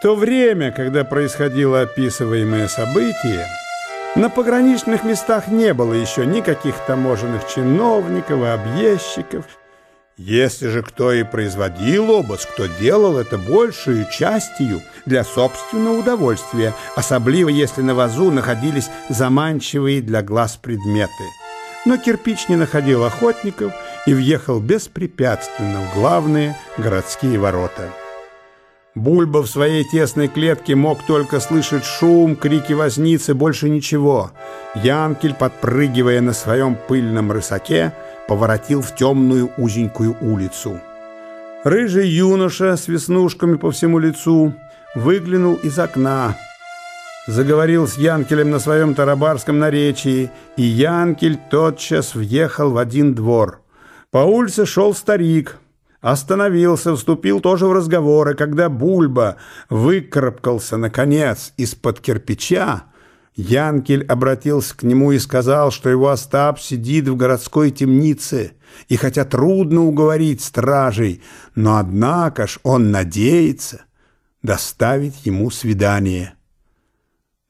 то время, когда происходило описываемое событие, на пограничных местах не было еще никаких таможенных чиновников и объездчиков. Если же кто и производил обыск, то делал это большую частью для собственного удовольствия, особливо если на вазу находились заманчивые для глаз предметы. Но кирпич не находил охотников и въехал беспрепятственно в главные городские ворота. Бульба в своей тесной клетке мог только слышать шум, крики возницы, больше ничего. Янкель, подпрыгивая на своем пыльном рысаке, поворотил в темную узенькую улицу. Рыжий юноша с веснушками по всему лицу выглянул из окна, заговорил с Янкелем на своем тарабарском наречии, и Янкель тотчас въехал в один двор. По улице шел старик — Остановился, вступил тоже в разговоры, когда Бульба выкарабкался, наконец, из-под кирпича, Янкель обратился к нему и сказал, что его Остап сидит в городской темнице, и хотя трудно уговорить стражей, но однако ж он надеется доставить ему свидание.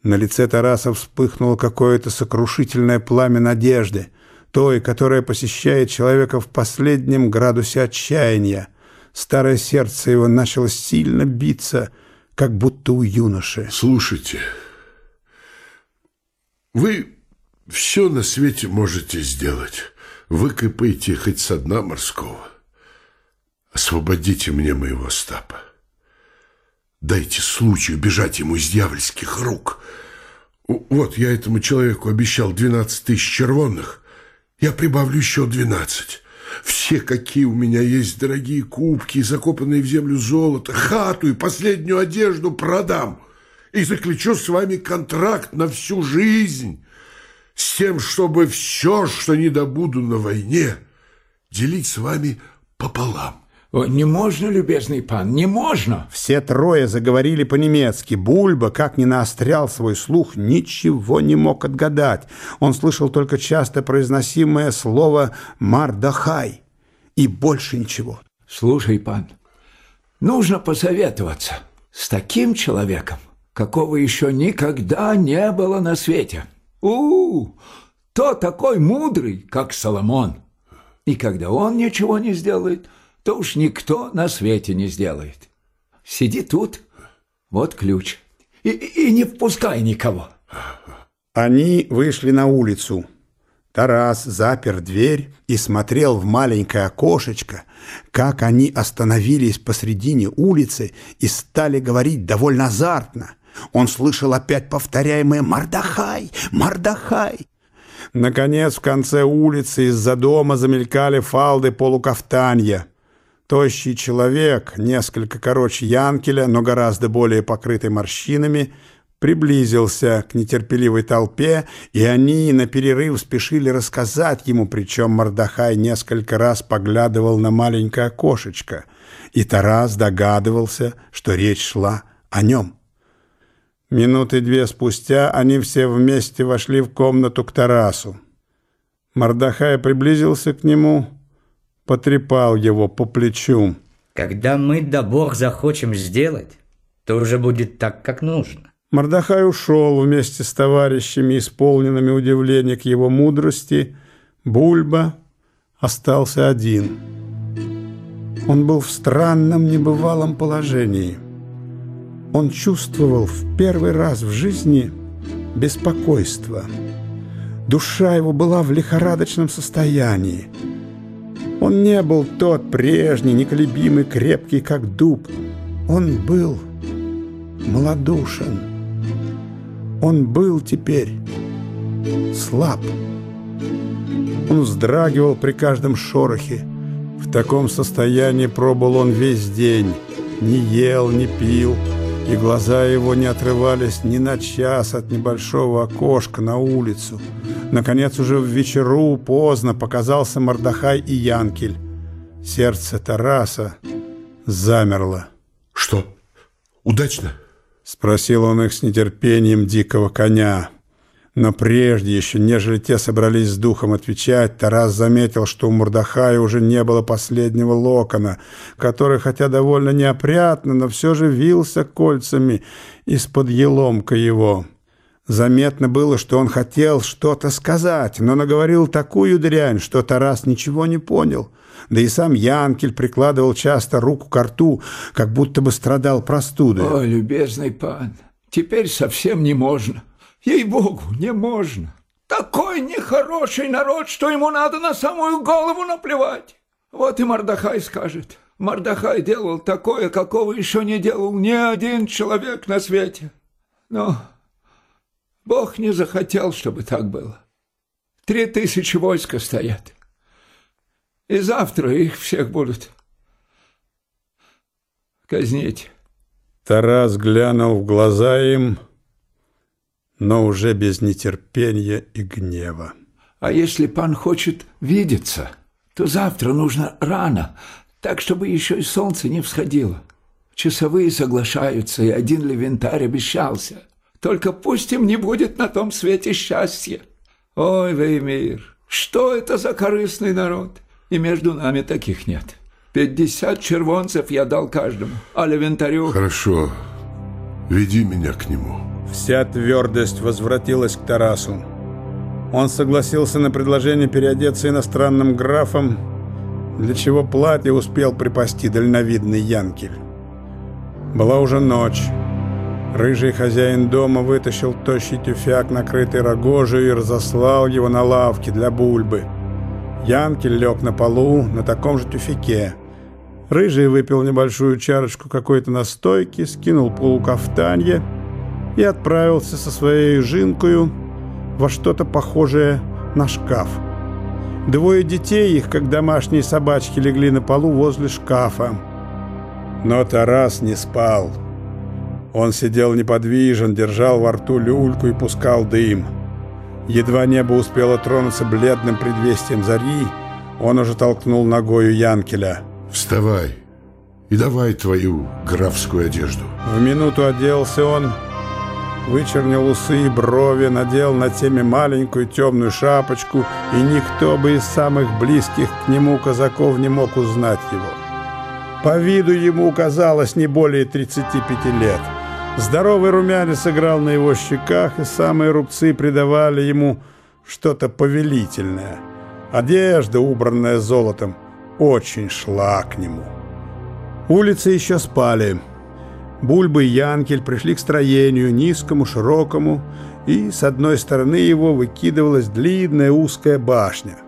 На лице Тараса вспыхнуло какое-то сокрушительное пламя надежды — той, которая посещает человека в последнем градусе отчаяния. Старое сердце его начало сильно биться, как будто у юноши. Слушайте, вы все на свете можете сделать. Выкопайте хоть со дна морского. Освободите мне моего стапа. Дайте случай убежать ему из дьявольских рук. Вот я этому человеку обещал 12 тысяч червонных, я прибавлю еще двенадцать. Все, какие у меня есть дорогие кубки, закопанные в землю золото, хату и последнюю одежду продам. И заключу с вами контракт на всю жизнь, с тем, чтобы все, что не добуду на войне, делить с вами пополам. О, не можно, любезный пан, не можно. Все трое заговорили по-немецки. Бульба, как ни наострял свой слух, ничего не мог отгадать. Он слышал только часто произносимое слово «мардахай» и больше ничего. Слушай, пан, нужно посоветоваться с таким человеком, какого еще никогда не было на свете. у, -у, -у то такой мудрый, как Соломон. И когда он ничего не сделает – то уж никто на свете не сделает. Сиди тут, вот ключ, и, и не впускай никого. Они вышли на улицу. Тарас запер дверь и смотрел в маленькое окошечко, как они остановились посредине улицы и стали говорить довольно азартно. Он слышал опять повторяемое «Мардахай! Мардахай!» Наконец, в конце улицы из-за дома замелькали фалды полукафтанья. Тощий человек, несколько короче Янкеля, но гораздо более покрытый морщинами, приблизился к нетерпеливой толпе, и они на перерыв спешили рассказать ему, причем Мордахай несколько раз поглядывал на маленькое окошечко, и Тарас догадывался, что речь шла о нем. Минуты две спустя они все вместе вошли в комнату к Тарасу. Мордахай приблизился к нему потрепал его по плечу. Когда мы да Бог захочем сделать, то уже будет так, как нужно. Мордахай ушел вместе с товарищами, исполненными удивления к его мудрости. Бульба остался один. Он был в странном небывалом положении. Он чувствовал в первый раз в жизни беспокойство. Душа его была в лихорадочном состоянии. Он не был тот прежний, неколебимый, крепкий, как дуб. Он был малодушен. Он был теперь слаб. Он вздрагивал при каждом шорохе. В таком состоянии пробыл он весь день. Не ел, не пил, и глаза его не отрывались ни на час от небольшого окошка на улицу. Наконец, уже в вечеру поздно показался Мордахай и Янкель. Сердце Тараса замерло. «Что, удачно?» Спросил он их с нетерпением дикого коня. Но прежде еще, нежели те собрались с духом отвечать, Тарас заметил, что у Мурдахая уже не было последнего локона, который, хотя довольно неопрятно, но все же вился кольцами из-под еломка его. Заметно было, что он хотел что-то сказать, но наговорил такую дрянь, что Тарас ничего не понял. Да и сам Янкель прикладывал часто руку к рту, как будто бы страдал простудой. Ой, любезный пан, теперь совсем не можно. Ей-богу, не можно. Такой нехороший народ, что ему надо на самую голову наплевать. Вот и Мардахай скажет. Мардахай делал такое, какого еще не делал ни один человек на свете. Но Бог не захотел, чтобы так было. Три тысячи войска стоят. И завтра их всех будут казнить. Тарас глянул в глаза им но уже без нетерпения и гнева. А если пан хочет видеться, то завтра нужно рано, так, чтобы еще и солнце не всходило. Часовые соглашаются, и один левентарь обещался. Только пусть им не будет на том свете счастья. Ой, Веймир, что это за корыстный народ? И между нами таких нет. Пятьдесят червонцев я дал каждому, а левентарю... Хорошо, веди меня к нему. Вся твердость возвратилась к Тарасу. Он согласился на предложение переодеться иностранным графом, для чего платье успел припасти дальновидный Янкель. Была уже ночь. Рыжий хозяин дома вытащил тощий тюфяк, накрытый рогожей, и разослал его на лавке для бульбы. Янкель лег на полу на таком же тюфяке. Рыжий выпил небольшую чарочку какой-то настойки, скинул полукафтанье — и отправился со своей жинкою во что-то похожее на шкаф. Двое детей их, как домашние собачки, легли на полу возле шкафа. Но Тарас не спал. Он сидел неподвижен, держал во рту люльку и пускал дым. Едва небо успело тронуться бледным предвестием зари, он уже толкнул ногою Янкеля. «Вставай и давай твою графскую одежду». В минуту оделся он вычернил усы и брови, надел на теме маленькую темную шапочку, и никто бы из самых близких к нему казаков не мог узнать его. По виду ему казалось не более 35 лет. Здоровый румянец играл на его щеках, и самые рубцы придавали ему что-то повелительное. Одежда, убранная золотом, очень шла к нему. Улицы еще спали. Бульба и Янкель пришли к строению, низкому, широкому, и с одной стороны его выкидывалась длинная узкая башня.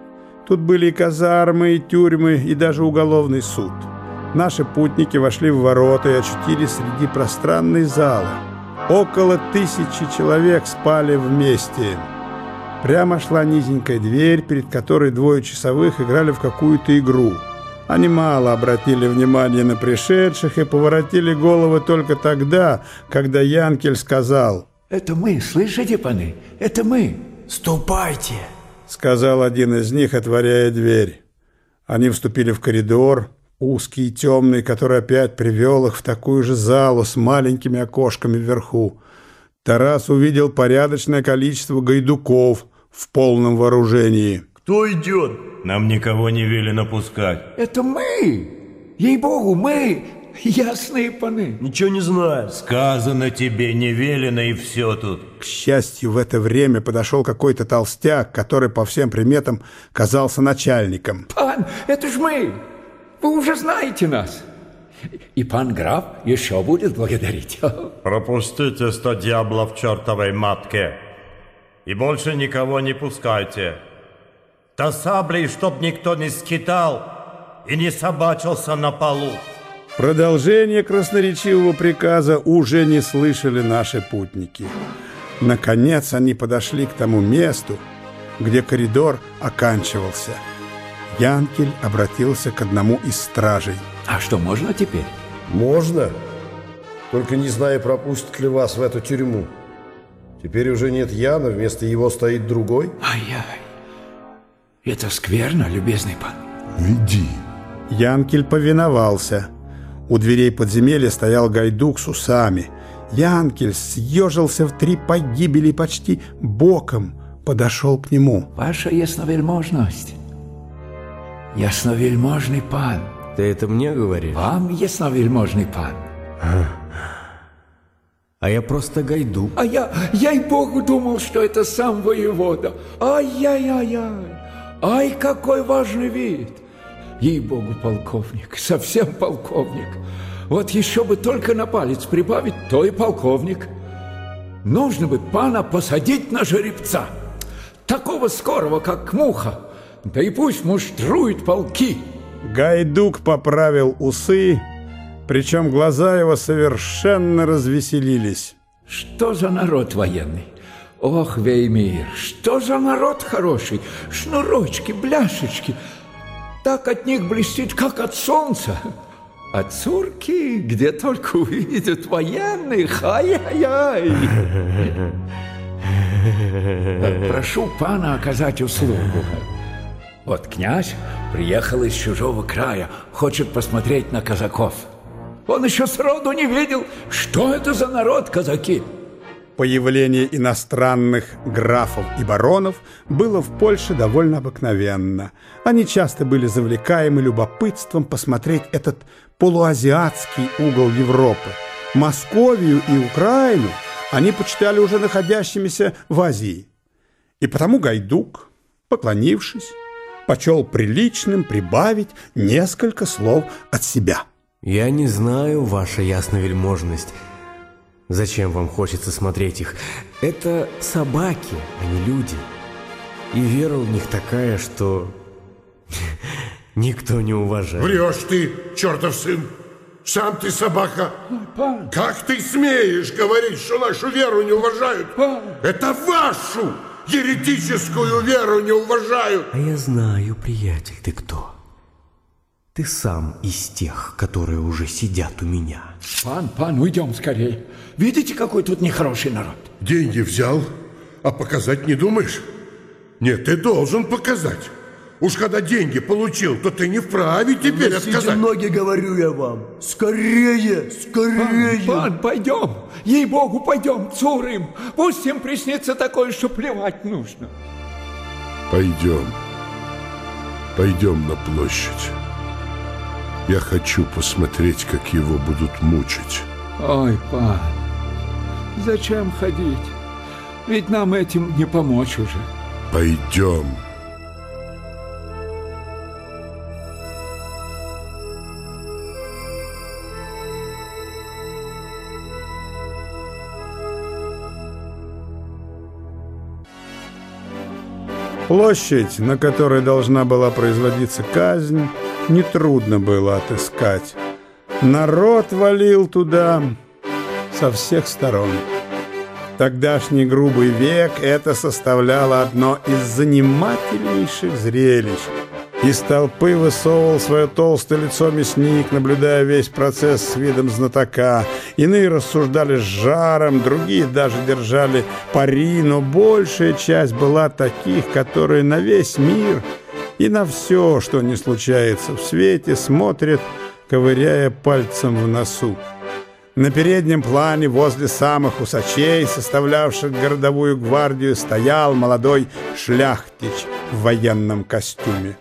Тут были и казармы, и тюрьмы, и даже уголовный суд. Наши путники вошли в ворота и очутились среди пространной залы. Около тысячи человек спали вместе. Прямо шла низенькая дверь, перед которой двое часовых играли в какую-то игру – они мало обратили внимание на пришедших и поворотили головы только тогда, когда Янкель сказал «Это мы, слышите, паны? Это мы!» «Ступайте!» — сказал один из них, отворяя дверь. Они вступили в коридор, узкий и темный, который опять привел их в такую же залу с маленькими окошками вверху. Тарас увидел порядочное количество гайдуков в полном вооружении. «Кто идет?» Нам никого не велено пускать. Это мы! Ей-богу, мы! Ясные паны. Ничего не знаю. Сказано тебе, не велено, и все тут. К счастью, в это время подошел какой-то толстяк, который по всем приметам казался начальником. Пан, это ж мы! Вы уже знаете нас. И пан граф еще будет благодарить. Пропустите сто дьяблов чертовой матке. И больше никого не пускайте. Да саблей, чтоб никто не скитал и не собачился на полу. Продолжение красноречивого приказа уже не слышали наши путники. Наконец они подошли к тому месту, где коридор оканчивался. Янкель обратился к одному из стражей. А что, можно теперь? Можно, только не знаю, пропустят ли вас в эту тюрьму. Теперь уже нет Яна, вместо его стоит другой. Ай-яй. Это скверно, любезный пан. Веди. Янкель повиновался. У дверей подземелья стоял гайдук с усами. Янкель съежился в три погибели и почти боком подошел к нему. Ваша ясновельможность, ясновельможный пан. Ты это мне говоришь? Вам ясновельможный пан. А я просто гайду. А я, ей-богу, думал, что это сам воевода. Ай-яй-яй-яй. Ай, какой важный вид. Ей-богу, полковник, совсем полковник. Вот еще бы только на палец прибавить, то и полковник. Нужно бы пана посадить на жеребца. Такого скорого, как муха. Да и пусть муштрует полки. Гайдук поправил усы, причем глаза его совершенно развеселились. Что за народ военный? Ох, Веймир, что за народ хороший! Шнурочки, бляшечки. Так от них блестит, как от солнца. А цурки, где только увидят военных, ай-яй-яй. Прошу пана оказать услугу. Вот князь приехал из чужого края, хочет посмотреть на казаков. Он еще сроду не видел, что это за народ казаки. Появление иностранных графов и баронов было в Польше довольно обыкновенно. Они часто были завлекаемы любопытством посмотреть этот полуазиатский угол Европы. Московию и Украину они почитали уже находящимися в Азии. И потому Гайдук, поклонившись, почел приличным прибавить несколько слов от себя. Я не знаю, ваша ясновельможность, зачем вам хочется смотреть их. Это собаки, а не люди. И вера у них такая, что никто не уважает. Врешь ты, чертов сын! Сам ты собака! Как ты смеешь говорить, что нашу веру не уважают? Это вашу еретическую веру не уважают! А я знаю, приятель, ты кто. Ты сам из тех, которые уже сидят у меня. Пан, пан, уйдем скорее. Видите, какой тут нехороший народ? Деньги взял, а показать не думаешь? Нет, ты должен показать. Уж когда деньги получил, то ты не вправе теперь отказать. ноги, говорю я вам. Скорее, скорее. Пан, пойдем. Ей-богу, пойдем, цурым. Пусть им приснится такое, что плевать нужно. Пойдем. Пойдем на площадь. Я хочу посмотреть, как его будут мучить. Ой, пан, зачем ходить? Ведь нам этим не помочь уже. Пойдем. Площадь, на которой должна была производиться казнь, нетрудно было отыскать. Народ валил туда со всех сторон. Тогдашний грубый век это составляло одно из занимательнейших зрелищ. Из толпы высовывал свое толстое лицо мясник, наблюдая весь процесс с видом знатока. Иные рассуждали с жаром, другие даже держали пари, но большая часть была таких, которые на весь мир и на все, что не случается в свете, смотрят, ковыряя пальцем в носу. На переднем плане, возле самых усачей, составлявших городовую гвардию, стоял молодой шляхтич в военном костюме.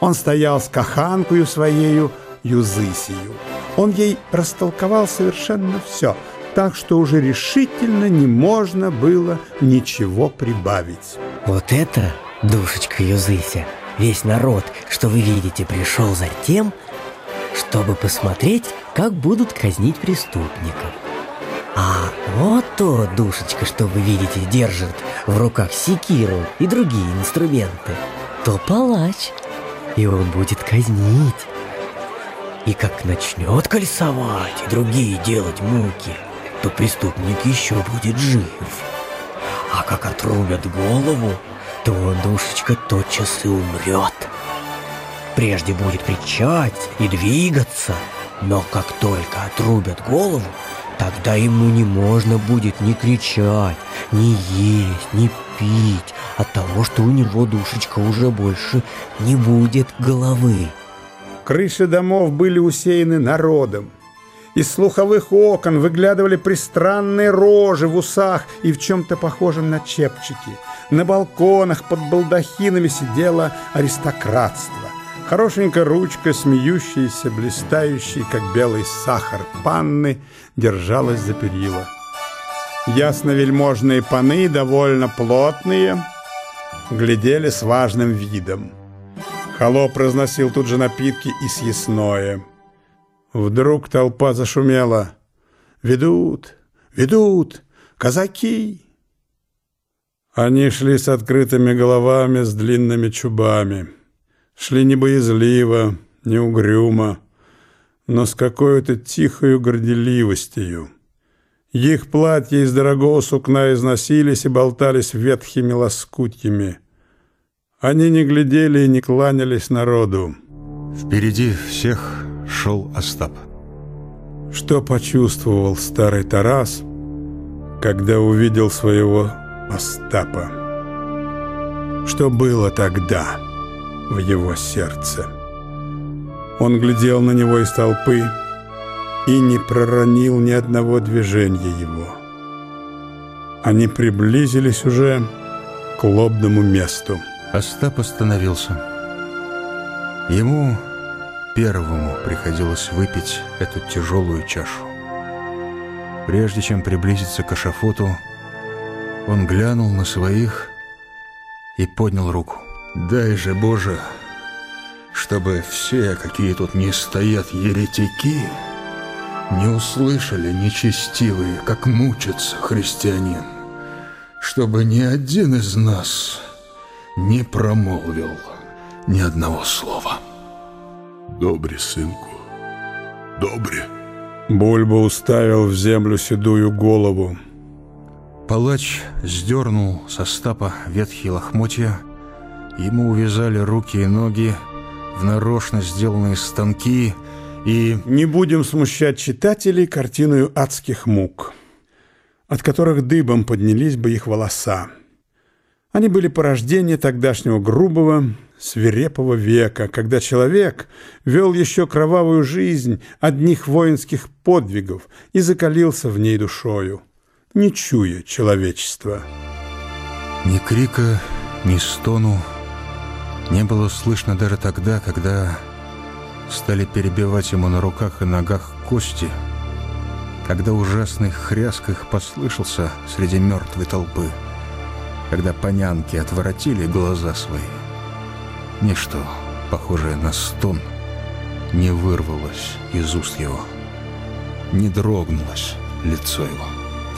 Он стоял с каханкою своею Юзысию. Он ей растолковал совершенно все, так что уже решительно не можно было ничего прибавить. Вот это, душечка Юзыся, весь народ, что вы видите, пришел за тем, чтобы посмотреть, как будут казнить преступников. А вот то, душечка, что вы видите, держит в руках секиру и другие инструменты, то палач – и он будет казнить. И как начнет кольцевать и другие делать муки, то преступник еще будет жив. А как отрубят голову, то душечка, тотчас и умрет. Прежде будет кричать и двигаться, но как только отрубят голову, тогда ему не можно будет ни кричать, ни есть, ни пить от того, что у него душечка уже больше не будет головы. Крыши домов были усеяны народом. Из слуховых окон выглядывали пристранные рожи в усах и в чем-то похожем на чепчики. На балконах под балдахинами сидело аристократство. Хорошенькая ручка, смеющаяся, блистающая, как белый сахар панны, держалась за перила. Ясно-вельможные паны, довольно плотные, глядели с важным видом. Холоп разносил тут же напитки и съестное. Вдруг толпа зашумела. «Ведут! Ведут! Казаки!» Они шли с открытыми головами, с длинными чубами. Шли не боязливо, не угрюмо, но с какой-то тихою горделивостью. Их платья из дорогого сукна износились и болтались ветхими лоскутьями. Они не глядели и не кланялись народу. Впереди всех шел Остап. Что почувствовал старый Тарас, когда увидел своего Остапа? Что было тогда в его сердце? Он глядел на него из толпы и не проронил ни одного движения его. Они приблизились уже к лобному месту. Остап остановился. Ему первому приходилось выпить эту тяжелую чашу. Прежде чем приблизиться к ашафоту, он глянул на своих и поднял руку. «Дай же, Боже, чтобы все, какие тут не стоят еретики, не услышали нечестивые, как мучится христианин, чтобы ни один из нас не промолвил ни одного слова». Добре, сынку, добре. Бульба уставил в землю седую голову. Палач сдернул со стапа ветхие лохмотья, ему увязали руки и ноги в нарочно сделанные станки и... Не будем смущать читателей картиною адских мук, от которых дыбом поднялись бы их волоса. Они были порождение тогдашнего грубого, свирепого века, когда человек вел еще кровавую жизнь одних воинских подвигов и закалился в ней душою, не чуя человечества. Ни крика, ни стону не было слышно даже тогда, когда стали перебивать ему на руках и ногах кости, когда ужасный хряск их послышался среди мертвой толпы когда понянки отворотили глаза свои. Ничто, похожее на стон, не вырвалось из уст его, не дрогнулось лицо его.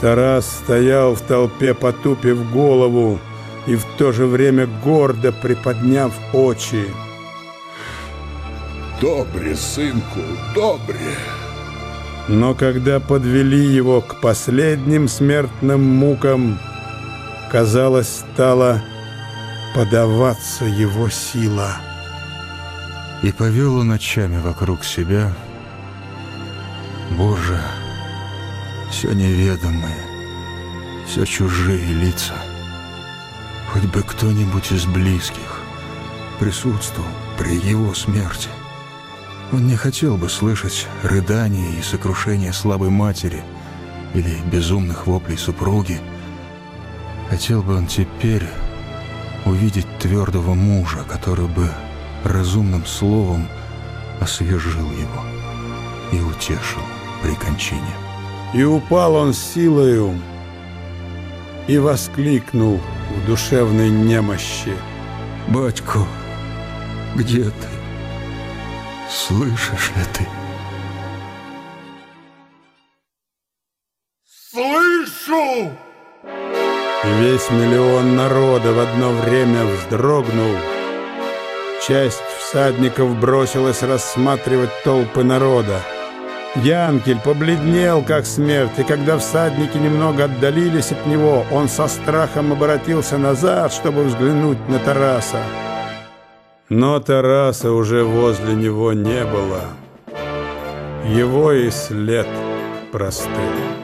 Тарас стоял в толпе, потупив голову и в то же время гордо приподняв очи. Добре, сынку, добре. Но когда подвели его к последним смертным мукам, казалось, стала подаваться его сила. И повел он ночами вокруг себя, Боже, все неведомые, все чужие лица. Хоть бы кто-нибудь из близких присутствовал при его смерти. Он не хотел бы слышать рыдания и сокрушения слабой матери или безумных воплей супруги, Хотел бы он теперь увидеть твердого мужа, который бы разумным словом освежил его и утешил при кончине. И упал он силою и воскликнул в душевной немощи. «Батько, где ты? Слышишь ли ты?» «Слышу!» Весь миллион народа в одно время вздрогнул. Часть всадников бросилась рассматривать толпы народа. Янкель побледнел, как смерть, и когда всадники немного отдалились от него, он со страхом обратился назад, чтобы взглянуть на Тараса. Но Тараса уже возле него не было. Его и след простыл.